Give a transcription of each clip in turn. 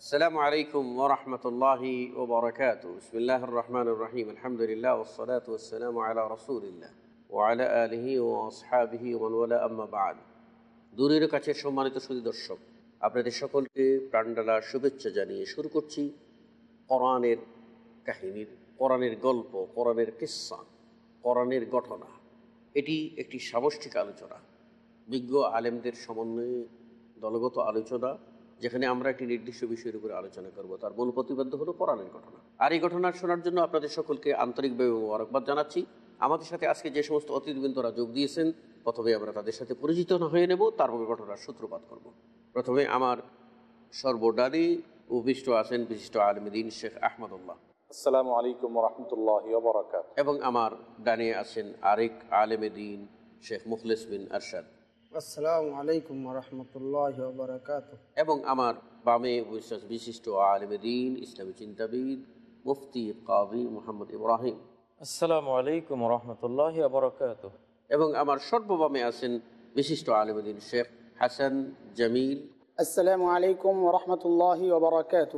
আসসালামু আলাইকুম ওরহমতুল্লাহি ওবরাকাত বিসমিল্লাহ রহমান রহিম। আলহামদুলিল্লাহ ওসলাত ওসালাম আলা রসুলিল্লাহ ও আলা আলহি ও আসহাবিহি ওমনওয়ালা আম্মাবাদ দূরের কাছে সম্মানিত সুধি দর্শক, আপনাদের সকলকে প্রাণডালা শুভেচ্ছা জানিয়ে শুরু করছি কোরআনের কাহিনীর, কোরআনের গল্প, কোরআনের কিসা কোরআনের ঘটনা। এটি একটি সামষ্টিক আলোচনা। বিজ্ঞ আলেমদের সমন্বয়ে দলগত আলোচনা যেখানে আমরা একটি নির্দিষ্ট বিষয়ের উপরে আলোচনা করব। তার মূল প্রতিবদ্ধ হলো কোরআনের ঘটনা। আর এই ঘটনা শোনার জন্য আপনাদের সকলকে আন্তরিকভাবে মোবারকবাদ জানাচ্ছি। আমাদের সাথে আজকে যে সমস্ত অতিথিবৃন্দরা যোগ দিয়েছেন প্রথমে আমরা তাদের সাথে পরিচিত হয়ে নেব তারপর ঘটনার সূত্রপাত করব। প্রথমে আমার সর্বডালি উপবিষ্ট আছেন বিশিষ্ট আলমদিন শেখ আহমদুল্লাহ। আসসালামু আলাইকুম রহমতুল্লাহ এবং আমার ডানে আছেন আরেক আলেমেদিন শেখ মুখলেস বিন আরশাদ। আসসালামু আলাইকুম রহমতুল্লাহ বারকাত এবং আমার বামে বিশিষ্ট আলেমেদিন ইসলামী চিন্তাবিদ মুফতি কাজী মোহাম্মদ ইব্রাহিম। আসসালামু আলাইকুম রহমতুল্লাহ বরকাত এবং আমার সর্ববামে আছেন বিশিষ্ট আলেমদিন শেখ হাসান জামিল। আসসালামু আলাইকুম রহমতুল্লাহ বারকাত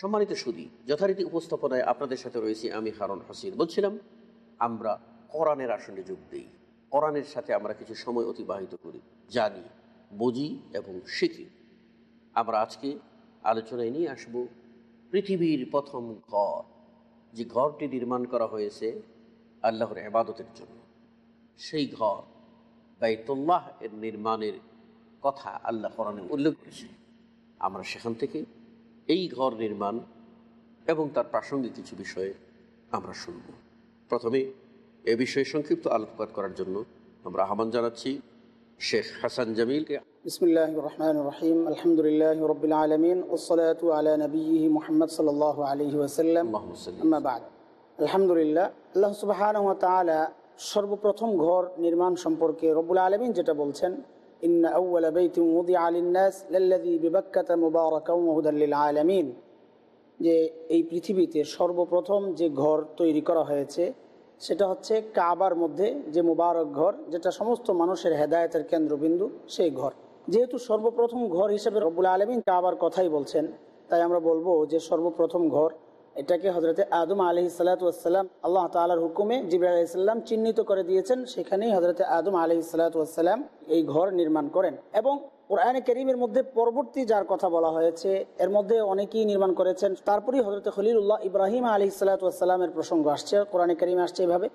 সম্মানিত সুদী যথারীতি উপস্থাপনায় আপনাদের সাথে রয়েছি আমি হারুন হাসিন। বলছিলাম আমরা কোরআনের আসনে যোগ দিই। কোরআনের সাথে আমরা কিছু সময় অতিবাহিত করি, জানি, বুঝি এবং শিখি। আমরা আজকে আলোচনায় নিয়ে আসব পৃথিবীর প্রথম ঘর, যে ঘরটি নির্মাণ করা হয়েছে আল্লাহর এবাদতের জন্য। সেই ঘর বাইতুল্লাহ এর নির্মাণের কথা আল্লাহ কোরআনে উল্লেখ করেছে আমরা সেখান থেকে এই ঘর নির্মাণ এবং তার প্রাসঙ্গিক কিছু বিষয়ে আমরা শুনব। প্রথমে এ বিষয়ে সংক্ষিপ্ত আলোকপাত করার জন্য আমরা আহ্বান জানাচ্ছি শেখ হাসান জামিলকে। বিসমিল্লাহ রহমান রহিম। আলহামদুলিল্লাহ রবিল আলমিন ওসলাত আলা নবী মোহাম্মদ সাল আলহি ওসাল্লাম আলহামদুলিল্লাহ আল্লাহ সুবাহান তালা সর্বপ্রথম ঘর নির্মাণ সম্পর্কে রব্বুল আলমিন যেটা বলছেন ইন্না আউ্ল মুদি বিবাক্কাতা আলামিন। যে এই পৃথিবীতে সর্বপ্রথম যে ঘর তৈরি করা হয়েছে সেটা হচ্ছে কাবার মধ্যে যে মুবারক ঘর, যেটা সমস্ত মানুষের হেদায়তের কেন্দ্রবিন্দু, সেই ঘর। যেহেতু সর্বপ্রথম ঘর হিসেবে রব্বুল আলমিন কাবার কথাই বলছেন, তাই আমরা বলব যে সর্বপ্রথম ঘর, এটাকে হজরতে আদম আলহি সাল্লাতাম আল্লাহ তালার হুকুমে জিবরা আলাইসাল্লাম চিহ্নিত করে দিয়েছেন, সেখানেই হজরতে আদম আলহি সাল্লাতাম এই ঘর নির্মাণ করেন। এবং কোরআনে করিমের মধ্যে পরবর্তী যার কথা বলা হয়েছে এর মধ্যে অনেকেই নির্মাণ করেছেন। তারপরেই হজরত খলিলুল্লাহ ইব্রাহিম আলী সাল্লাতামের প্রসঙ্গ আসছে। কোরআনে করিমে আসছে এভাবে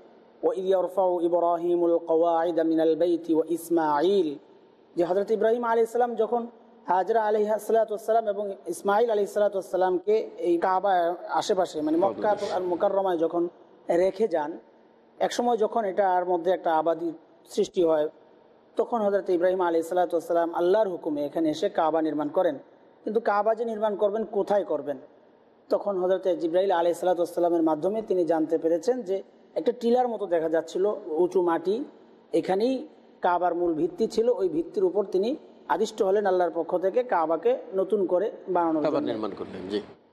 ও ইয়রফাউ ইব্রাহিমুল কওয়াইদ মিনাল বাইতি ও ইসমাইল যে হজরত ইব্রাহিম আলী ইসলাম যখন হাজরা আলী সালাতাম এবং ইসমাইল আলী সালাতামকে এই কাবা আশেপাশে মানে মক্কা আর মোকাররমায় যখন রেখে যান একসময় যখন এটার মধ্যে একটা আবাদি সৃষ্টি হয় তখন হজরত ইব্রাহিম আলী সালাতাম আল্লাহর হুকুমে এখানে এসে কাবা নির্মাণ করেন। কিন্তু কাবা যে নির্মাণ করবেন কোথায় করবেন? তখন হজরত জিব্রাহিল আলী সালাতামের মাধ্যমে তিনি জানতে পেরেছেন যে একটা টিলার মতো দেখা যাচ্ছিল উঁচু মাটি এখানেই কাবার মূল ভিত্তি ছিল ওই ভিত্তির উপর তিনি আদিষ্ট হলেন আল্লাহর পক্ষ থেকে কাবাকে নতুন করে বানানো নির্মাণ করলেন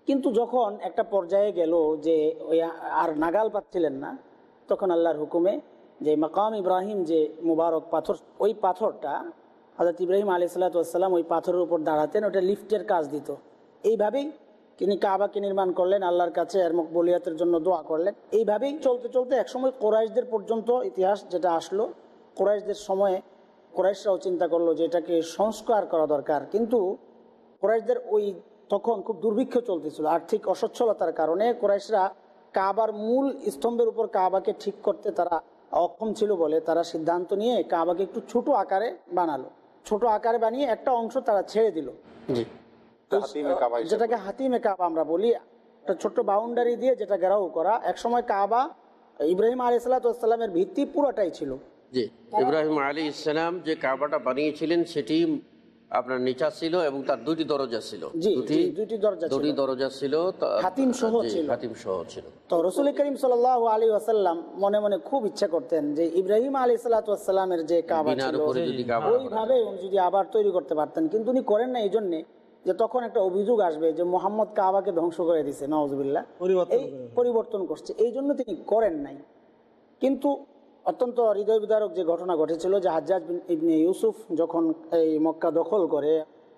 কিন্তু যখন একটা পর্যায়ে গেল যে ওই আর নাগাল পাচ্ছিলেন না তখন আল্লাহর হুকুমে যে মাকাম ইব্রাহিম যে মুবারক পাথর, ওই পাথরটা হজরত ইব্রাহিম আলি সাল্লাতাম ওই পাথরের উপর দাঁড়াতেন, ওটা লিফটের কাজ দিত। এইভাবেই তিনি কাবাকে নির্মাণ করলেন, আল্লাহর কাছে এর মকবলিয়াতের জন্য দোয়া করলেন। এইভাবেই চলতে চলতে একসময় কোরাইশদের পর্যন্ত ইতিহাস যেটা আসলো, কোরাইশদের সময়ে কোরাইশরাও চিন্তা করল যে এটাকে সংস্কার করা দরকার। কিন্তু কোরাইশদের ওই তখন খুব দুর্ভিক্ষ চলতেছিল, আর্থিক অসচ্ছলতার কারণে কোরাইশরা কাবার মূল স্তম্ভের উপর কাবাকে ঠিক করতে তারা অক্ষম ছিল বলে তারা সিদ্ধান্ত নিয়ে কাবাকে একটু ছোট আকারে বানালো। ছোট আকারে বানিয়ে একটা অংশ তারা ছেড়ে দিল। যেটাকে হাতিমে কাবা আমরা বলি একটা ছোট্ট বাউন্ডারি দিয়ে যেটা গেরাও করা একসময় কাবা ইব্রাহিম আলাইসালামের ভিত্তি পুরোটাই ছিল। জি। ইব্রাহিম আলী ইসলাম যে কাবাটা বানিয়েছিলেন সেটি আপনার নিচা ছিল এবং তার দুটি দরজা ছিল। জি, দুটি দুটি দরজা ছিল। দুটি দরজা ছিল তা- হাতিম সহ ছিল। হাতিম সহ ছিল। তো রসুল করিম সাল আলী আসাল্লাম মনে মনে খুব ইচ্ছা করতেন যে ইব্রাহিম আলী সাল্লাতামের যে কাবা ছিল ওইভাবে উনি যদি আবার তৈরি করতে পারতেন কিন্তু উনি করেন না এই জন্যে যে তখন একটা অভিযোগ আসবে যে মোহাম্মদ কাবাকে ধ্বংস করে দিছে নওয়াজবিল্লা পরিবর্তন করছে এই জন্য তিনি করেন নাই। কিন্তু অত্যন্ত হৃদয় বিদারক যে ঘটনা ঘটেছিল যে হাজ্জাজ ইবনে ইউসুফ যখন এই মক্কা দখল করে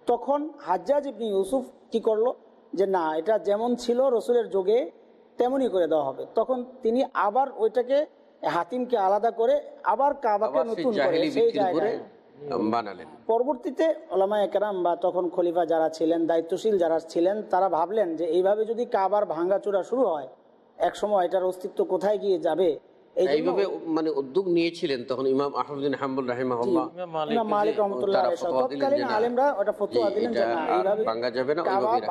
তখন হাজ্জাজ ইবনে ইউসুফ কি করল? যে না এটা যেমন ছিল রসুলের যোগে তেমনই করে দেওয়া হবে। তখন তিনি আবার ওইটাকে হাতিমকে আলাদা করে আবার কাবাকে নতুন করে সেই জায়গায়। বানালেন। পরবর্তীতে ওলামা একরাম বা তখন খলিফা যারা ছিলেন দায়িত্বশীল যারা ছিলেন তারা ভাবলেন যে এইভাবে যদি কাবার ভাঙ্গাচোরা শুরু হয় এক সময় এটার অস্তিত্ব কোথায় গিয়ে যাবে? এইভাবে মানে উদ্যোগ নিয়েছিলেন তখন ইমাম আহমদিন হাম্বুল রাহিমাহুল্লাহ। ইমাম মালিক তারা তৎকালীন আলেমরা ওটা ফতোয়া দিলেন যে না এইভাবে ভাঙ্গা যাবে না, ওইভাবেই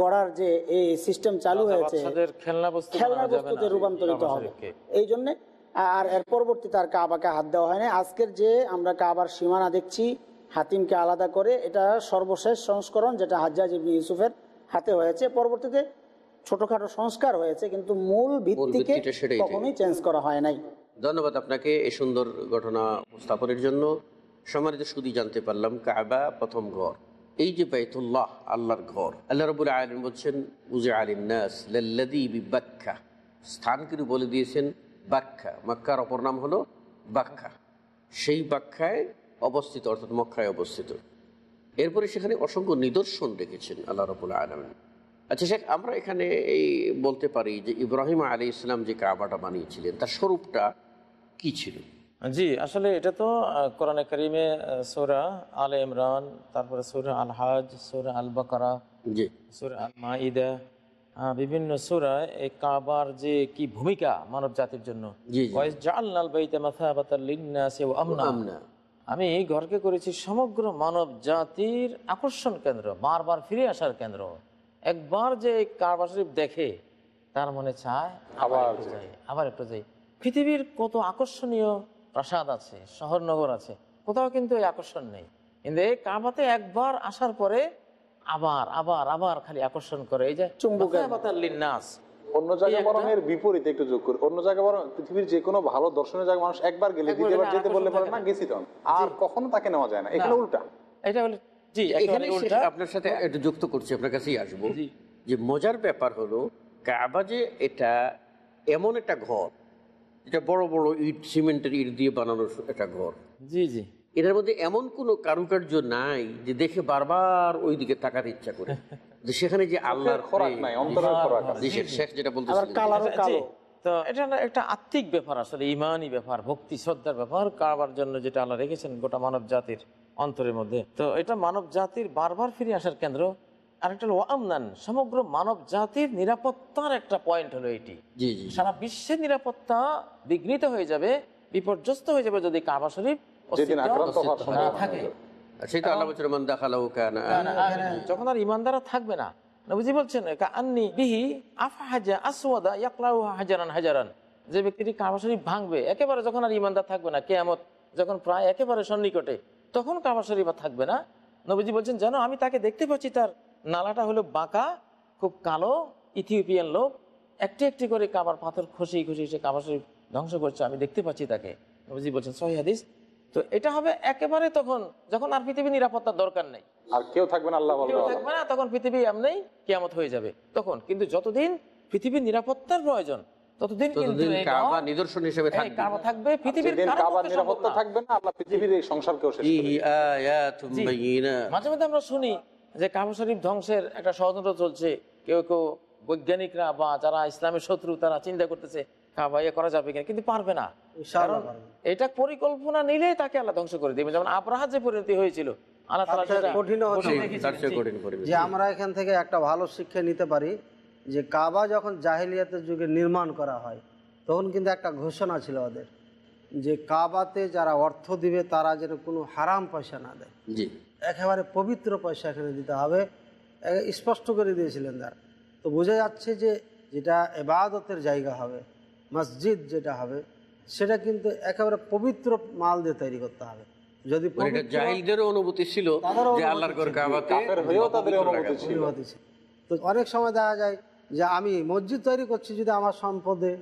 গড়ার যে এই সিস্টেম চালু হয়েছে খেলনা বস্তু খেলনা বস্তুতে রূপান্তরিত হবে। এই জন্য আর এর পরবর্তীতে আর কাবাকে হাত দেওয়া হয়নি। আজকের যে আমরা কাবার সীমানা দেখছি হাতিমকে আলাদা করে এটা সর্বশেষ সংস্করণ যেটা হাজ্জাজ ইবনে ইউসুফের হাতে হয়েছে। পরবর্তীতে ছোটখাটো সংস্কার হয়েছে কিন্তু মূল ভিত্তিকে কখনোই চেঞ্জ করা হয় নাই। ধন্যবাদ আপনাকে এই সুন্দর ঘটনা উপস্থাপনের জন্য। সম্মানিত শুধু জানতে পারলাম কাবা প্রথম ঘর। এই যে বাইতুল্লাহ আল্লাহর ঘর। আল্লাহ রবুল আলম বলছেন উজে আলিনাস লাল্লাদি বাক্কা স্থান কিন্তু বলে দিয়েছেন বাক্কা। মক্কার অপর নাম হলো বাক্কা। সেই বাক্কায় অবস্থিত অর্থাৎ মক্কায় অবস্থিত। এরপরে সেখানে অসংখ্য নিদর্শন রেখেছেন আল্লাহ রবুল আলমিন। আচ্ছা শেখ আমরা এখানে এই বলতে পারি যে ইব্রাহিম আলী ইসলাম যে কাবাটা বানিয়েছিলেন তার স্বরূপটা কি ছিল? জি আসলে এটা তো কোরআনে কারিমে সোরা আল ইমরান তারপরে সোরা আল হাজ সোরা আল বাকারা জি। সুরা আল মাইদা বিভিন্ন সুরায় এই কাবার যে কি ভূমিকা মানব জাতির জন্য। আমি এই ঘরকে করেছি সমগ্র মানব জাতির আকর্ষণ কেন্দ্র বারবার ফিরে আসার কেন্দ্র। একবার যে কারবার শরীফ দেখে তার মনে চায় আবার আবার একটু যাই। যাই। আবার একটু যাই। পৃথিবীর কত আকর্ষণীয় প্রাসাদ আছে শহরনগর আছে কোথাও কিন্তু এই আকর্ষণ নেই। কিন্তু এই কাবাতে একবার আসার পরে আবার আবার আবার খালি আকর্ষণ করে। এই যে চুম্বকের মাথাবাতাল অন্য জায়গায় একটা- বরং এর বিপরীতে একটু যোগ করি। অন্য জায়গায় বরং পৃথিবীর যে কোনো ভালো দর্শনীয় জায়গায় মানুষ একবার গেলে দ্বিতীয়বার যেতে বললে পারে না গেছি তখন আর কখনো তাকে নেওয়া যায় না। এখানে উল্টা। এটা হলো জি আপনার সাথে একটু যুক্ত করছি আপনার কাছেই আসব। যে মজার ব্যাপার হলো কাবা যে এটা এমন একটা ঘর এটা বড় বড় ইট সিমেন্টের ইট দিয়ে বানানো একটা ঘর। জি জি। এটার মধ্যে এমন কোনো কারুকার্য নাই যে দেখে বারবার ওই দিকে তাকাতে ইচ্ছা করে। যে সেখানে যে আল্লাহর খোরাক নাই অন্তরের খোরাক। শেখ যেটা আবার বলতেছিলেন কালো। তো এটা না একটা আত্মিক ব্যাপার আসলে ইমানই ব্যাপার ভক্তি শ্রদ্ধার ব্যাপার কারবার জন্য যেটা আল্লাহ রেখেছেন গোটা মানব জাতির। অন্তরের মধ্যে। তো এটা মানব জাতির বারবার ফিরে আসার কেন্দ্র। আর একটা হলো আমনান সমগ্র মানব জাতির নিরাপত্তার একটা পয়েন্ট হলো এটি। জি জি সারা বিশ্বের নিরাপত্তা বিঘ্নিত হয়ে যাবে বিপর্যস্ত হয়ে যাবে যদি কাবা শরীফ থাকে। যখন আর ইমানদারা থাকবে না নবীজি বলছেন আন্নি বিহি আফহাজা আসওয়াদা ইয়াকলাউ হাজারান হাজারান। যে ব্যক্তিটি কাবা শরীফ ভাঙবে একেবারে যখন আর ইমানদার থাকবে না কেয়ামত যখন প্রায় একেবারে সন্নিকটে তখন কাবা শরীফ আর থাকবে না। নবীজি বলছেন জানো আমি তাকে দেখতে পাচ্ছি তার নালাটা হলো বাঁকা খুব কালো ইথিওপিয়ান লোক। একটি একটি করে কাবার পাথর খসি খসি সে কাবা শরীফ ধ্বংস করছে আমি দেখতে পাচ্ছি তাকে। নবীজি বলছেন সহি হাদিস? তো এটা হবে একেবারে তখন যখন আর পৃথিবী নিরাপত্তার দরকার নেই। আর কেউ থাকবে না আল্লাহ কেউ থাকবে না তখন পৃথিবী এমনি কেয়ামত হয়ে যাবে। তখন কিন্তু যতদিন পৃথিবীর নিরাপত্তার প্রয়োজন ততদিন কিন্তু কাবা নিদর্শন হিসেবে থাকবে। কাবা থাকবে পৃথিবীর নিরাপত্তা থাকবে না আল্লাহ পৃথিবীর এই সংসারকেও শেষ। আয়াতুম মাঝে আমরা শুনি যে কাবা শরীফ ধ্বংসের একটা ষড়যন্ত্র চলছে। কেউ কেউ বৈজ্ঞানিকরা বা যারা ইসলামের শত্রু তারা চিন্তা করতেছে কাবা ইয়ে করা যাবে কিনা কিন্তু পারবে না। কারণ এটা পরিকল্পনা নিলেই তাকে আল্লাহ ধ্বংস করে দিবে যেমন আবরাহাত যে পরিণতি হয়েছিল আল্লাহ তাআলা তার হচ্ছে। কঠিন যে আমরা এখান থেকে একটা ভালো শিক্ষা নিতে পারি যে কাবা যখন জাহিলিয়াতের যুগে নির্মাণ করা হয় তখন কিন্তু একটা ঘোষণা ছিল ওদের যে কাবাতে যারা অর্থ দিবে তারা যেন কোনো হারাম পয়সা না দেয়। জি। একেবারে পবিত্র পয়সা এখানে দিতে হবে। স্পষ্ট করে দিয়েছিলেন তারা। তো বোঝা যাচ্ছে যে যেটা এবাদতের জায়গা হবে মসজিদ যেটা হবে সেটা কিন্তু একেবারে পবিত্র মাল দিয়ে তৈরি করতে হবে। যদি মানে জাহিলদেরও অনুভূতি ছিল আল্লাহর কাবাতে হয়েও তাদের অনুমতি ছিল। তো অনেক সময় দেখা যায় যে আমি মসজিদ তৈরি করছি যদি আমার সম্পদে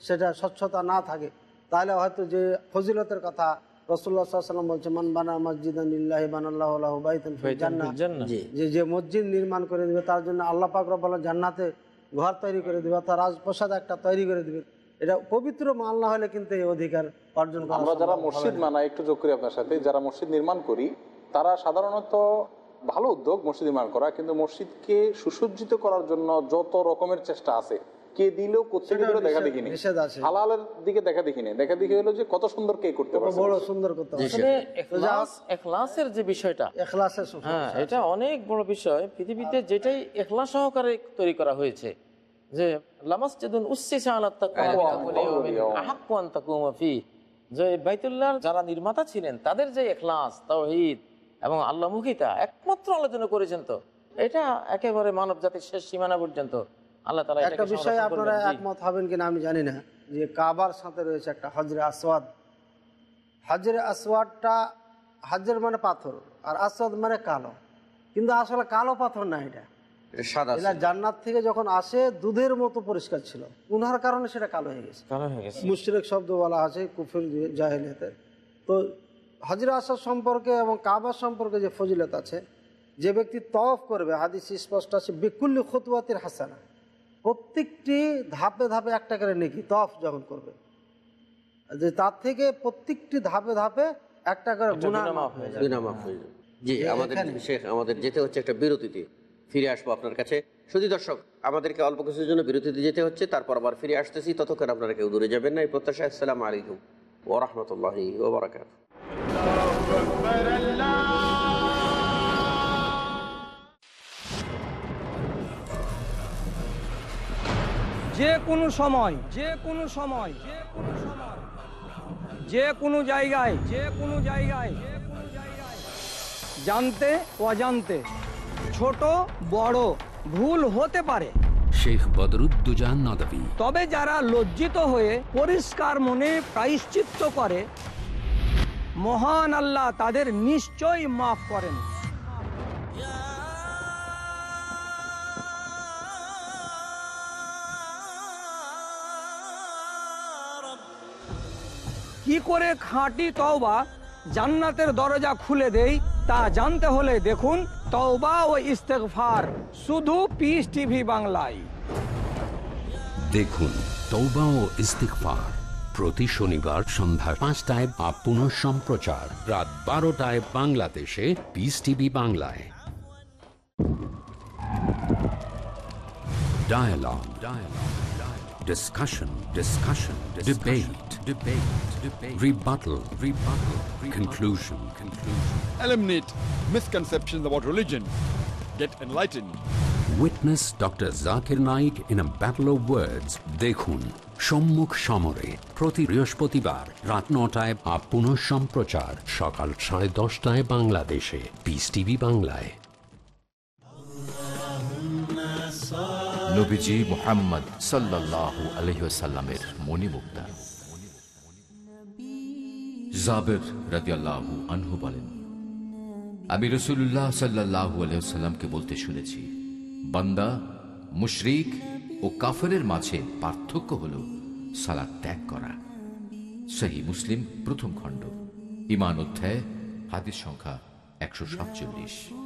সেটা স্বচ্ছতা না থাকে তাহলে হয়তো যে ফজিলতের কথা রসুল্লাহ সাল্লাম বলছে মান বানা মসজিদ। যে যে মসজিদ নির্মাণ করে দিবে তার জন্য আল্লাহ পাক রব্বাল জান্নাতে ঘর তৈরি করে দিবে তার রাজপ্রসাদ একটা তৈরি করে দিবে এটা পবিত্র মাল না হলে কিন্তু এই অধিকার অর্জন করা আমরা যারা মসজিদ না। মানাই একটু যোগ করি আপনার সাথে যারা মসজিদ নির্মাণ করি তারা সাধারণত ভালো উদ্যোগ মসজিদ নির্মাণ করা কিন্তু মসজিদকে সুসজ্জিত করার জন্য যত রকমের চেষ্টা আছে কে দিলেও দেখা দেখিনি। হালালের দিকে দেখা দেখিনি। দেখা দেখি হলো যে কত সুন্দর কে করতে পারছে বড় সুন্দর করতে আসলে যে বিষয়টা এখলাসের হ্যাঁ এটা অনেক বড় বিষয়। পৃথিবীতে যেটাই এখলাস সহকারে তৈরি করা হয়েছে যে লামাসজিদুন উসসিসা আলা তাকওয়া তাকুমা ফিহি। যে বাইতুল্লাহর যারা নির্মাতা ছিলেন তাদের যে এখলাস তাওহীদ এবং আল্লাহমুখিতা একমাত্র আল্লাহর জন্য করেছেন তো। এটা একেবারে মানব জাতির শেষ সীমানা পর্যন্ত। আল্লাহ তাআলা একটা বিষয়ে আপনারা একমত হবেন কিনা আমি জানি না যে কাবার সাথে রয়েছে একটা হজরে আসওয়াদ। হজরে আসওয়াদটা হজের মানে পাথর আর আসওয়াদ মানে কালো। কিন্তু আসলে কালো পাথর না এটা। এটা সাদা জান্নাত থেকে যখন আসে দুধের মতো পরিষ্কার ছিল। উনার কারণে সেটা কালো হয়ে গেছে। কালো হয়ে গেছে। মুশরিক শব্দ বলা আছে কুফুর জাহেলিয়াতের। তো হাজিরা আসার সম্পর্কে এবং কাবার সম্পর্কে যে ফজিলত আছে যে ব্যক্তি তফ করবে হাদিস স্পষ্ট আছে বিকুল্লি খতুয়াতির হাসানা। প্রত্যেকটি ধাপে ধাপে একটা করে নেকি তফ যখন করবে। যে তার থেকে প্রত্যেকটি ধাপে ধাপে একটা করে মাফ হয়ে যাবে। হয়ে। জি যে আমাদের শেখ আমাদের যেতে হচ্ছে একটা বিরতিতে। ফিরে আসব আপনার কাছে। শুধু দর্শক আমাদেরকে অল্প কিছুর জন্য বিরতিতে যেতে হচ্ছে তারপর আবার ফিরে আসতেছি। ততক্ষণ আপনারা কেউ দূরে যাবেন না। এই প্রত্যাশা আসসালামু আলাইকুম ও রহমতুল্লাহি ওবরাকাত যে কোনো সময় যে কোনো সময় যে কোনো সময় যে কোনো জায়গায় যে কোনো জায়গায় যে কোনো জায়গায়। জানতে অজান্তে ছোট বড় ভুল হতে পারে। শেখ বদরুদ্দুজা নদভী। তবে যারা লজ্জিত হয়ে পরিষ্কার মনে প্রায়শ্চিত্ত করে মহান আল্লাহ তাদের নিশ্চয়ই মাফ করেন। কি করে খাঁটি তওবা জান্নাতের দরজা খুলে দেই তা জানতে হলে দেখুন তওবা ও ইস্তেগফার শুধু পিস টিভি বাংলায়। দেখুন তৌবা ও ইস্তিকফার প্রতি শনিবার সন্ধ্যা পাঁচটায় বা পুনঃ সম্প্রচার রাত বারোটায় বাংলাদেশে পিস টিভি বাংলায় Dialogue. Dialogue. Dialogue. Discussion. Discussion. Debate. Debate. Debate. Rebuttal. Rebuttal. Conclusion. Conclusion. eliminate misconceptions about religion, get enlightened. Witness Dr. Zakir Naik in a battle of words. দেখুন সম্মুখ সমরে প্রতি বৃহস্পতিবার রাত নটায় বা পুনঃ সম্প্রচার সকাল সাড়ে দশটায় বাংলাদেশে। পিস টিভি বাংলায়। জাবের আমি রসুল্লাহ বলতে শুনেছি, বান্দা, মুশরিক ও কাফেরের মাঝে পার্থক্য হল সালাদ ত্যাগ করা। সহি মুসলিম প্রথম খণ্ড। ইমান অধ্যায়, হাদিস সংখ্যা একশো সাতচল্লিশ।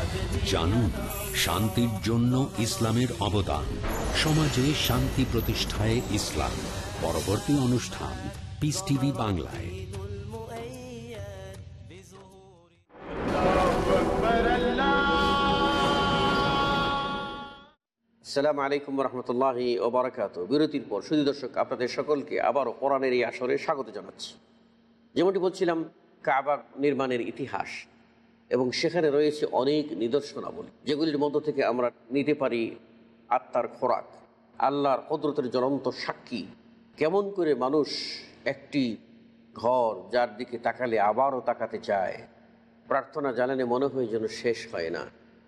জানুন শান্তির জন্য ইসলামের অবদান। সমাজে শান্তি প্রতিষ্ঠায় ইসলাম। পরবর্তী অনুষ্ঠান পিস টিভি বাংলায়। আসসালামু আলাইকুম রহমতুল্লাহি ওবরাকাত বিরতির পর সুদী দর্শক, আপনাদের সকলকে আবারও কোরআনের এই আসরে স্বাগত জানাচ্ছি। যেমনটি বলছিলাম কাবা নির্মাণের ইতিহাস। এবং সেখানে রয়েছে অনেক নিদর্শনাবলী, যেগুলির মধ্য থেকে আমরা নিতে পারি আত্মার খোরাক, আল্লাহর কদরতের জ্বলন্ত সাক্ষী। কেমন করে মানুষ একটি ঘর যার দিকে তাকালে আবারও তাকাতে চায়। প্রার্থনা জানালে মনে হয় যেন শেষ হয় না।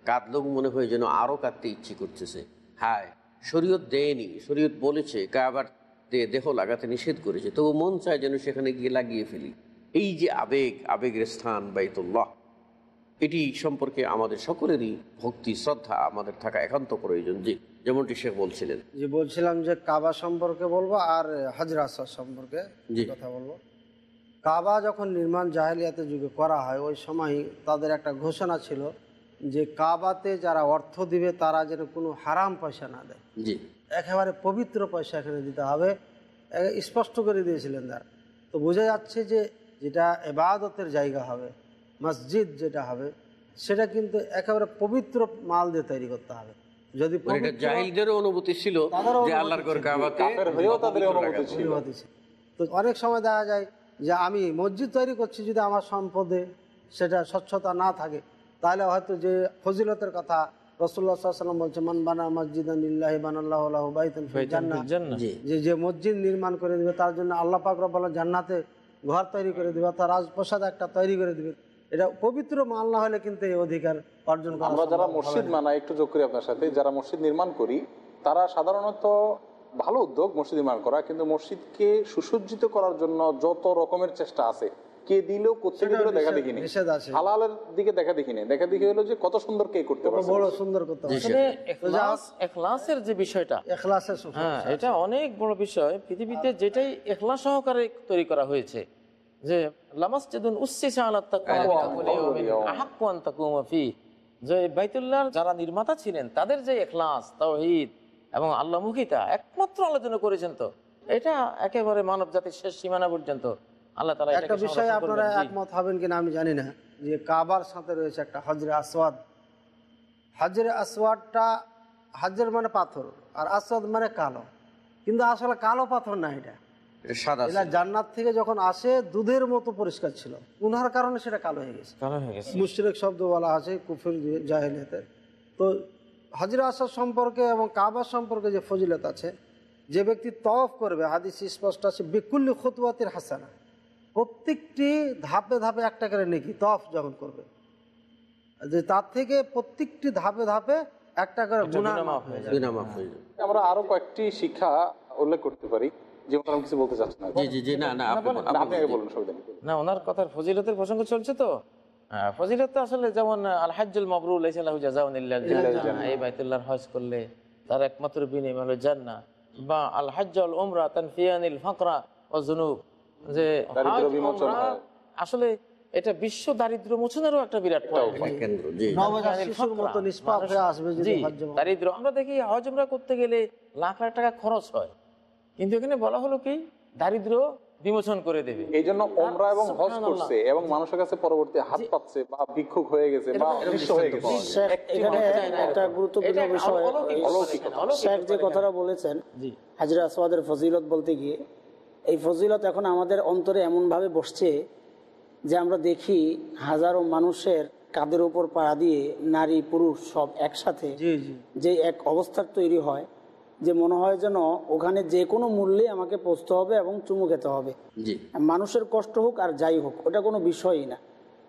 কাঁদলেও মনে হয় যেন আরও কাঁদতে ইচ্ছে করতেছে। হায়, শরীয়ত দেয়নি, শরীয়ত বলেছে, কাবার দেহ লাগাতে নিষেধ করেছে। তবু মন চায় যেন সেখানে গিয়ে লাগিয়ে ফেলি। এই যে আবেগ, আবেগের স্থান বাইতুল্লাহ। এটি সম্পর্কে আমাদের সকলেরই ভক্তি শ্রদ্ধা আমাদের থাকা একান্ত প্রয়োজন। যে যেমনটি শেখ বলছিলেন। যে বলছিলাম যে কাবা সম্পর্কে বলব আর হাজরা আসাদ সম্পর্কে। কথা বলব। কাবা যখন নির্মাণ জাহেলিয়াতের যুগে করা হয় ওই সময় তাদের একটা ঘোষণা ছিল যে কাবাতে যারা অর্থ দিবে তারা যেন কোনো হারাম পয়সা না দেয়। জি। একেবারে পবিত্র পয়সা এখানে দিতে হবে। স্পষ্ট করে দিয়েছিলেন তারা। তো বোঝা যাচ্ছে যে যেটা এবাদতের জায়গা হবে মসজিদ যেটা হবে সেটা কিন্তু একেবারে পবিত্র মাল দিয়ে তৈরি করতে হবে। যদি মানে জাহিলদেরও অনুভূতি ছিল যে আল্লাহর ঘর কাবাতে তাদের পবিত্র ছিল। তো অনেক সময় দেখা যায় যে আমি মসজিদ তৈরি করছি যদি আমার সম্পদে সেটা স্বচ্ছতা না থাকে তাহলে হয়তো যে ফজিলতের কথা রসুল্লাহ সাল্লাম বলছে মান বানা মসজিদ আনিল্লাহি বানাল্লাহ বাইতুন ফিল জান্নাহ। যে যে মসজিদ নির্মাণ করে দিবে তার জন্য আল্লাহ পাক রব্বাল জান্নাতে ঘর তৈরি করে দিবে তার রাজপ্রসাদ একটা তৈরি করে দিবে। এটা পবিত্র মাল না হলে কিন্তু এই অধিকার অর্জন করা আমরা যারা মসজিদ না। মানাই একটু যোগ করি আপনার সাথে যারা মসজিদ নির্মাণ করি তারা সাধারণত ভালো উদ্যোগ মসজিদ নির্মাণ করা কিন্তু মসজিদকে সুসজ্জিত করার জন্য যত রকমের চেষ্টা আছে কে কোথেকে দেখা দেখিনি। হালালের দিকে দেখা দেখিনি। দেখা দেখি হলো যে কত সুন্দর কে করতে পারছে। বড় সুন্দর করতে এখলাসের যে বিষয়টা এখলাসের হ্যাঁ এটা অনেক বড় বিষয়। পৃথিবীতে যেটাই এখলাস সহকারে তৈরি করা হয়েছে যে লামাসজিদুন উসসিসা আলা তাকওয়া। আহাক্কু আন তাকুমা ফি যে বাইতুল্লাহর যারা নির্মাতা ছিলেন তাদের যে এখলাস তাওহীদ এবং আল্লাহমুখিতা একমাত্র আলোচনা করেছেন তো এটা একেবারে মানব জাতির শেষ সীমানা পর্যন্ত আল্লাহ তাআলা একটা বিষয়ে আপনারা একমত হবেন কিনা আমি জানি না যে কাবার সাথে রয়েছে একটা হজরে আসওয়াদ। হজরে আসওয়াদটা হাজের মানে পাথর আর আসওয়াদ মানে কালো। কিন্তু আসলে কালো পাথর না এটা। সাদা এটা জান্নাত থেকে যখন আসে দুধের মতো পরিষ্কার ছিল। উনার কারণে সেটা কালো হয়ে গেছে। কালো হয়ে গেছে। মুশরিক শব্দ বলা আছে কুফুর জাহেলিয়াতের। তো হজরে আসাদ সম্পর্কে এবং কাবার সম্পর্কে যে ফজিলত আছে যে ব্যক্তি তফ করবে হাদিস স্পষ্ট আছে বিকুল্লি খুতুয়াতির হাসানা। প্রত্যেকটি ধাপে ধাপে একটা করে নেকি তফ যখন করবে যে তার থেকে প্রত্যেকটি ধাপে ধাপে একটা করে গুণা মাফ হয়ে যাবে। আমরা আরও কয়েকটি শিক্ষা উল্লেখ করতে পারি। যেমন আমি কিছু বলতে চাচ্ছি জি জি জি না না আপনি বলুন, না, আপনি আপনি আগে বলুন। বলুন সুবিধা না ওনার কথার ফজিলতের প্রসঙ্গ চলছে তো? হ্যাঁ, ফজিলত তো আসলে যেমন আল হাজ্জুল মাবরুর লাইসা লাহু জাযাউন ইল্লাল জান্নাহ। এই বাইতুল্লাহর হজ করলে তার একমাত্র বিনিময় হলো জান্নাহ। বা আল হাজ্জুল তানফিয়ানিল ফাকরা ওয়া যুনুব। যে দারিদ্র্য হজ, বিমোচন উমরা। আসলে এটা বিশ্ব দারিদ্র মোচনেরও একটা বিরাট দারিদ্র। আমরা দেখি হজমরা করতে গেলে লাখ লাখ টাকা খরচ হয়। কিন্তু এখানে বলা হলো কি? দারিদ্র বিমোচন করে দেবে। এই জন্য ওমরা এবং হজ করছে এবং মানুষের কাছে পরবর্তী হাত পাচ্ছে বা ভিক্ষুক হয়ে গেছে বা অদৃশ্য হয়ে গেছে। এখানে একটা গুরুত্বপূর্ণ বিষয় শেখ যে কথাটা বলেছেন জি। হাজরা আসওয়াদের ফজিলত বলতে গিয়ে এই ফজিলত এখন আমাদের অন্তরে এমনভাবে বসছে যে আমরা দেখি হাজারো মানুষের কাদের উপর পাড়া দিয়ে নারী পুরুষ সব একসাথে জি জি। যে এক অবস্থার তৈরি হয় যে মনে হয় যেন ওখানে যে কোনো মূল্যে আমাকে পৌঁছতে হবে এবং চুমু খেতে হবে। মানুষের কষ্ট হোক আর যাই হোক ওটা কোনো বিষয়ই না।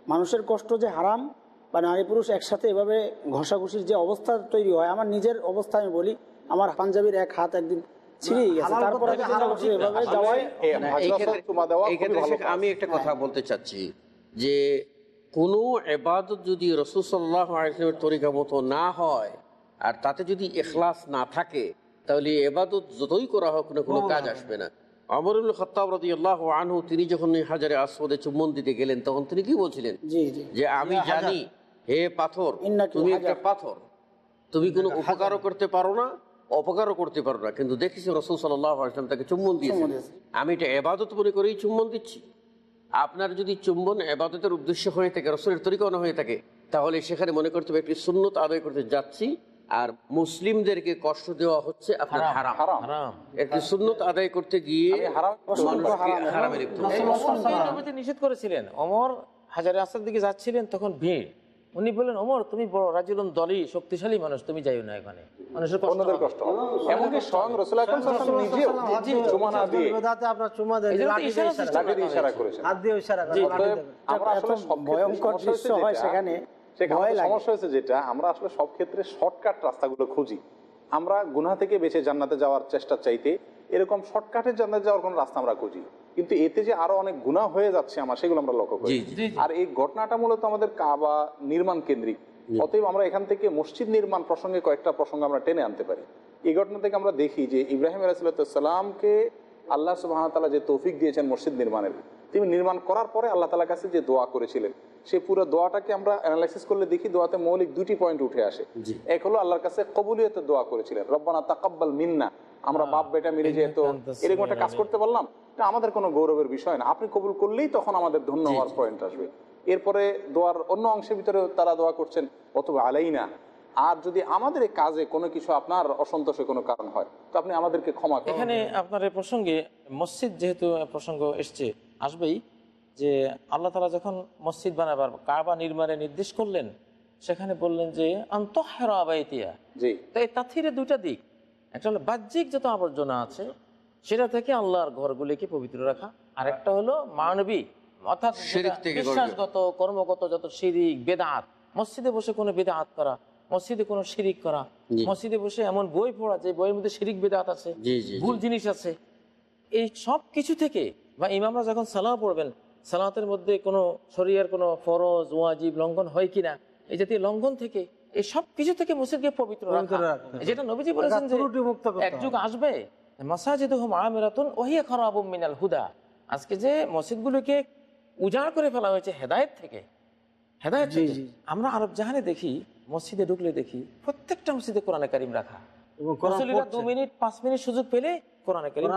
মানুষের কষ্ট যে হারাম বা নারী পুরুষ একসাথে এভাবে ঘষাঘষির যে অবস্থা তৈরি হয় আমার নিজের অবস্থা আমি বলি আমার পাঞ্জাবির এক হাত একদিন ছিঁড়েই তারপরে আমি একটা কথা বলতে চাচ্ছি যে কোনো এবাদত যদি রসুল্লাহ আলাইসলামের তরিকা মতো না হয় আর তাতে যদি এখলাস না থাকে তাহলে এবাদত যতই করা হোক না কোনো কাজ আসবে না। আমরুল খত্তাব রদি আল্লাহ আনহু তিনি যখন হাজারে আসওয়াদে চুম্বন দিতে গেলেন তখন তিনি কি বলছিলেন? যে আমি জানি হে পাথর তুমি একটা পাথর। তুমি কোনো উপকারও করতে পারো না অপকারও করতে পারো না। কিন্তু দেখেছি রসুল সাল্লাম তাকে চুম্বন দিয়েছে চুম্বন দিয়েছে। আমি এটা এবাদত মনে করেই চুম্বন দিচ্ছি। আপনার যদি চুম্বন এবাদতের উদ্দেশ্য হয়ে থাকে রসুলের তরিকানো হয়ে থাকে তাহলে সেখানে মনে করতে হবে একটি সুন্নত আদায় করতে যাচ্ছি। আর মুসলিমদেরকে কষ্ট দেওয়া হচ্ছে আপনার হারাম। একটি সুন্নত আদায় করতে গিয়ে নিষেধ করেছিলেন। অমর হাজারে আসার দিকে যাচ্ছিলেন তখন ভিড়। উনি বললেন অমর তুমি বড় রাজুলন দলই শক্তিশালী মানুষ তুমি যাইও না এখানে। মানুষের অন্যদের কষ্ট এমনকি স্বয়ং রসুল আকরম সাল্লাল্লাহু আলাইহি ওয়াসাল্লাম চুমা না দিয়ে বেদাতে আপনার চুমা দেন এই জন্য তো লাঠি দিয়ে ইশারা ইশারা লাঠি দিয়ে ইশারা করেছেন। হাত দিয়ে ইশারা করে, লাঠি অতএব দেবেন। আমরা আসলে ভয়ঙ্কর দৃশ্য হয় সেখানে সেখানে। সমস্যা হয়েছে যেটা আমরা আসলে সব ক্ষেত্রে শর্টকাট রাস্তাগুলো খুঁজি। আমরা গুনাহ থেকে বেঁচে জান্নাতে যাওয়ার চেষ্টা চাইতে এরকম শর্টকাটে জান্নাতে যাওয়ার কোনো রাস্তা আমরা খুঁজি। কিন্তু এতে যে আরও অনেক গুনাহ হয়ে যাচ্ছে আমার সেগুলো আমরা লক্ষ্য করি। আর এই ঘটনাটা মূলত আমাদের কাবা নির্মাণ কেন্দ্রিক। অতএব আমরা এখান থেকে মসজিদ নির্মাণ প্রসঙ্গে কয়েকটা প্রসঙ্গ আমরা টেনে আনতে পারি। এই ঘটনা থেকে আমরা দেখি যে ইব্রাহিম আলাইসাল্লামকে আল্লাহ সুবাহ তালা যে তৌফিক দিয়েছেন মসজিদ নির্মাণের তিনি নির্মাণ করার পরে আল্লাহ তালার কাছে যে দোয়া করেছিলেন সেই পুরো দোয়াটাকে আমরা অ্যানালাইসিস করলে দেখি দোয়াতে মৌলিক দুটি পয়েন্ট উঠে আসে। এক হলো আল্লাহর কাছে কবুলিয়তের দোয়া করেছিলেন রব্বানা তাকাব্বাল মিন্না আমরা বাপ বেটা মিলে যেহেতু এরকম একটা কাজ করতে পারলাম এটা আমাদের কোনো গৌরবের বিষয় না আপনি কবুল করলেই তখন আমাদের ধন্য হওয়ার পয়েন্ট আসবে। এরপরে দোয়ার অন্য অংশের ভিতরে তারা দোয়া করছেন অথবা আলাই না আর যদি আমাদের কাজে কোনো কিছু আপনার অসন্তোষের কোনো কারণ হয় তো আপনি আমাদেরকে ক্ষমা করুন। এখানে আপনার এই প্রসঙ্গে মসজিদ যেহেতু প্রসঙ্গ এসছে আসবেই যে আল্লাহ তালা যখন মসজিদ বানাবার কাবা নির্মাণে নির্দেশ করলেন সেখানে বললেন যে আন্তঃহেরা আবাইতিয়া জি। তো এই তাথিরে দুইটা দিক। একটা হলো বাহ্যিক যত আবর্জনা আছে সেটা থেকে আল্লাহর ঘরগুলিকে পবিত্র রাখা। আর একটা হলো মানবী অর্থাৎ শিরিক যেটা থেকে বিশ্বাসগত কর্মগত যত শিরিক বেদাত মসজিদে বসে কোনো বেদাত করা মসজিদে কোনো শিরিক করা। মসজিদে বসে এমন বই পড়া যে বইয়ের মধ্যে শিরিক বেদাত আছে। ভুল জিনিস আছে এই সব কিছু থেকে বা ইমামরা যখন সালাহ পড়বেন সালাতের মধ্যে কোনো শরিয়ার কোনো ফরজ ওয়াজিব লঙ্ঘন হয় কিনা এই জাতীয় লঙ্ঘন থেকে এই সব কিছু থেকে মসজিদকে পবিত্র। যেটা নবীজি বলেছেন যে এক যুগ আসবে মাসাজিদ আমিরাতুন ওহিয়া খারাপ মিনাল হুদা আজকে যে মসজিদগুলোকে উজাড় করে ফেলা হয়েছে হেদায়েত থেকে হেদায়েত জি, জি। আমরা আরব জাহানে দেখি মসজিদে ঢুকলে দেখি প্রত্যেকটা মসজিদে কোরআনে কারিম রাখা। দু মিনিট পাঁচ মিনিট সুযোগ পেলে কোরআনে কারিম।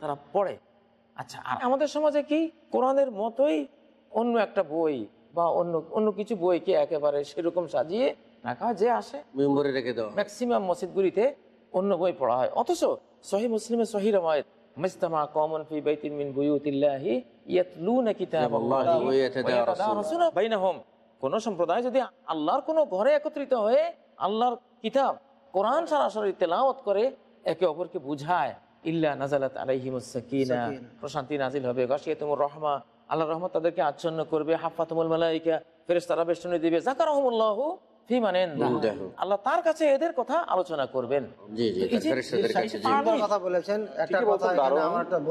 তারা পড়ে। আচ্ছা আর আমাদের সমাজে কি কোরআনের মতোই অন্য একটা বই বা অন্য অন্য কিছু বইকে একেবারে সেরকম সাজিয়ে রাখা যে আসে? মেম্বরে রেখে দেওয়া। ম্যাক্সিমাম মসজিদগুলিতে অন্য বই পড়া হয়। অথচ সহি মুসলিমের সহি রমায়ত। বাইনাহুম। কোন সম্প্রদায় যদি আল্লাহর কোন ঘরে একত্রিত হয়ে আল্লাহর কিতাব কোরআন সরাসরি তেলাওয়াত করে একে অপরকে বুঝায় ইল্লা নাজালাত আলাইহিমুস সাকিনা প্রশান্তি নাজিল হবে গাশিয়াতুমুর রহমা আল্লাহর রহমত তাদেরকে আচ্ছন্ন করবে হাফাতুমুল মালাইকা ফেরেশতারা বেষ্টনী দিবে যাকারাহুমুল্লাহু মানেন আল্লাহ তার কাছে এদের কথা আলোচনা করবেন। কথা বলেছেন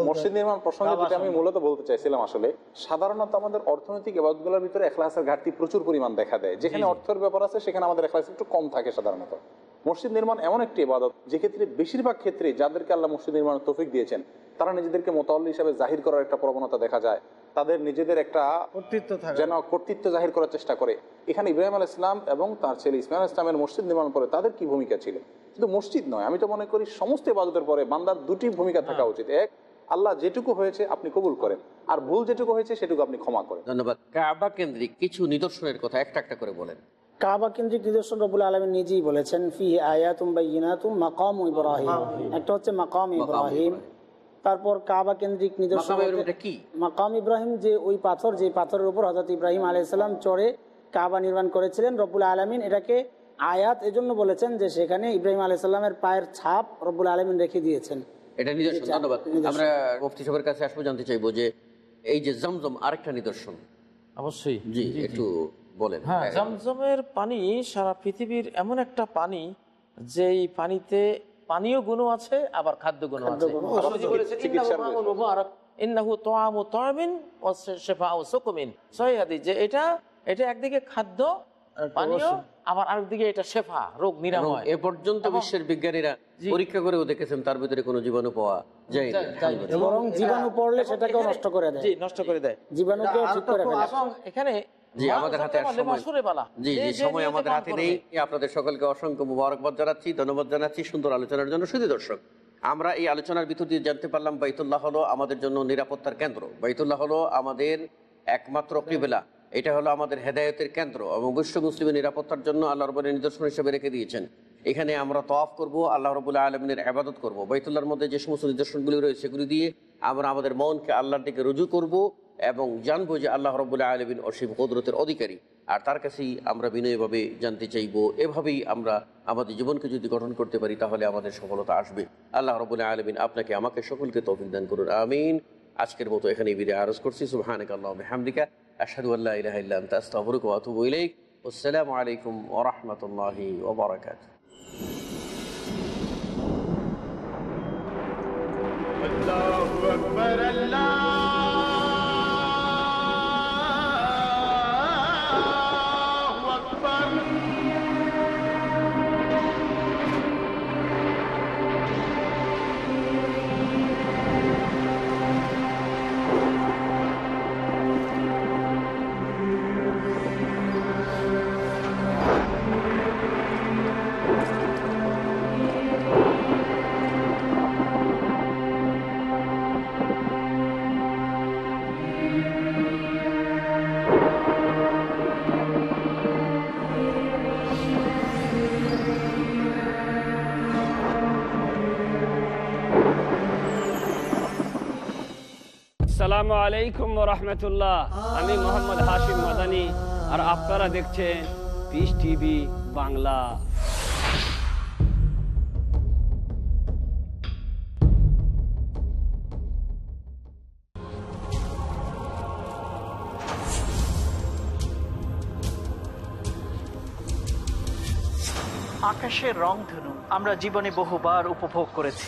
মসজিদ নির্মাণ প্রসঙ্গে যেটা আমি মূলত বলতে চাইছিলাম আসলে সাধারণত আমাদের অর্থনৈতিক এবাদগুলোর ভিতরে এখলাসের ঘাটতি প্রচুর পরিমাণ দেখা দেয়। যেখানে অর্থের ব্যাপার আছে সেখানে আমাদের এখলাস একটু কম থাকে সাধারণত। মসজিদ নির্মাণ এমন একটি ইবাদত যে ক্ষেত্রে বেশিরভাগ ক্ষেত্রে যাদেরকে আল্লাহ মসজিদ নির্মাণের তৌফিক দিয়েছেন তারা নিজেদেরকে মোতাল্লি হিসাবে জাহির করার একটা প্রবণতা দেখা যায়। তাদের নিজেদের একটা কর্তৃত্ব যেন কর্তৃত্ব জাহির করার চেষ্টা করে। এখানে ইব্রাহিম আল ইসলাম এবং তার ছেলে ইসমাইল ইসলামের মসজিদ নির্মাণ করে তাদের কি ভূমিকা ছিল? কিন্তু মসজিদ নয় আমি তো মনে করি সমস্ত ইবাদতের পরে বান্দার দুটি ভূমিকা থাকা উচিত। এক আল্লাহ যেটুকু হয়েছে আপনি কবুল করেন। আর ভুল যেটুকু হয়েছে সেটুকু আপনি ক্ষমা করেন। ধন্যবাদ। কাবা কেন্দ্রিক কিছু নিদর্শনের কথা একটা একটা করে বলেন। কাবা কেন্দ্রিক নিদর্শন রবুল আলমী নিজেই বলেছেন ফি আয়াতুম বাইনাতুম মাকাম ইব্রাহিম। একটা হচ্ছে মাকাম ইব্রাহিম। তারপর কাবা কেন্দ্রিক নিদর্শন মাকাম ইব্রাহিম কি? মাকাম ইব্রাহিম যে ওই পাথর যে পাথরের উপর হজরত ইব্রাহিম আলাইসাল্লাম চড়ে কাবা নির্মাণ করেছিলেন রব্বুল আলমিন এটাকে আয়াত এজন্য বলেছেন যে সেখানে ইব্রাহিম আলাইসাল্লামের পায়ের ছাপ রব্বুল আলমিন রেখে দিয়েছেন। এটা নিদর্শন ধন্যবাদ। আমরা মুফতি সাহেবের কাছে আসব জানতে চাইব যে এই যে জমজম আরেকটা নিদর্শন। অবশ্যই। জি একটু বলেন। হ্যাঁ জমজমের পানি সারা পৃথিবীর এমন একটা পানি যেই পানিতে পানীয় গুণ আছে আবার খাদ্য গুণ আছে। নবীজি বলেছেন, চিকিৎসার "ইন্নাহু মাউন মুবারাক, ইন্নাহু তোয়ামু তোয়ামিন ও শেফাউ সুকুমিন। সহি হাদিস যে এটা এটা একদিকে খাদ্য পানীয় আবার আরেকদিকে এটা শেফা রোগ নিরাময়। এ পর্যন্ত বিশ্বের বিজ্ঞানীরা পরীক্ষা করেও দেখেছেন তার ভিতরে কোনো জীবাণু পাওয়া যায় বরং জীবাণু পড়লে নষ্ট করে দেয়। নষ্ট করে দেয়। এবং এখানে জি আমাদের হাতে জি জি সময় আমাদের হাতে নেই। আপনাদের সকলকে অসংখ্য মুবারকবাদ জানাচ্ছি ধন্যবাদ জানাচ্ছি সুন্দর আলোচনার জন্য শুধু দর্শক আমরা এই আলোচনার ভিতর দিয়ে জানতে পারলাম বাইতুল্লাহ হলো আমাদের জন্য নিরাপত্তার কেন্দ্র। বাইতুল্লাহ হলো আমাদের একমাত্র কিবেলা। এটা হলো আমাদের হেদায়তের কেন্দ্র এবং বিশ্ব মুসলিমের নিরাপত্তার জন্য আল্লাহ রবের নিদর্শন হিসেবে রেখে দিয়েছেন। এখানে আমরা তফ করব আল্লাহ রবুল্লাহ আলমিনের আবাদত করব। বাইতুল্লাহর মধ্যে যে সমস্ত নিদর্শনগুলি রয়েছে সেগুলি দিয়ে আমরা আমাদের মনকে আল্লাহর দিকে রুজু করব। এবং জানব যে আল্লাহ রবুল্লাহ আলমিন অসীম কদরতের অধিকারী। আর তার কাছেই আমরা বিনয়ভাবে জানতে চাইব, এভাবেই আমরা আমাদের জীবনকে যদি গঠন করতে পারি, তাহলে আমাদের সফলতা আসবে। আল্লাহ রবুল্লাহ আলমিন আপনাকে, আমাকে সকলকে তৌফিক দান করুন, আমিন। আজকের মতো এখানে বিদে আরজ করছি, সুবাহানিক আল্লাহ হামদিকা আসসালামু আলাইকুম Allahu Akbar Allah আসসালামু আলাইকুম রহমতুল্লাহ। আমি মোহাম্মদ হাশিম মাদানি, আর আপনারা দেখছেন পিস টিভি বাংলা। আকাশের আমরা জীবনে বহুবার উপভোগ করেছি।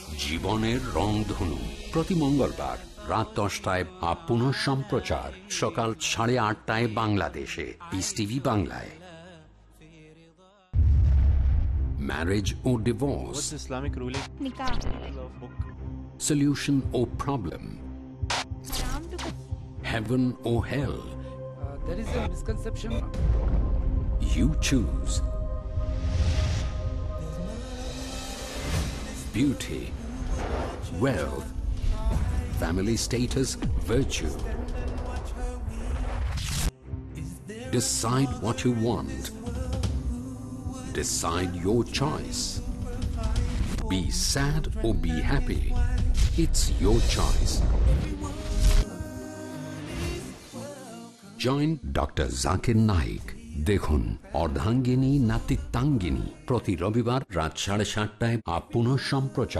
জীবনের রংধনু প্রতি মঙ্গলবার রাত দশটায় বা পুনঃ সম্প্রচার সকাল সাড়ে আটটায় বাংলাদেশে পিস টিভি বাংলায় marriage O divorce What's Islamic ruling? Nikah. solution or problem heaven or hell There is a misconception. you choose beauty wealth family status virtue decide what you want decide your choice be sad or be happy it's your choice join doctor Zakir Naik দেখুন অর্ধাঙ্গিনী নাতিত্বাঙ্গিনী প্রতি রবিবার রাত সাড়ে সাতটায় up পুনঃ সম্প্রচার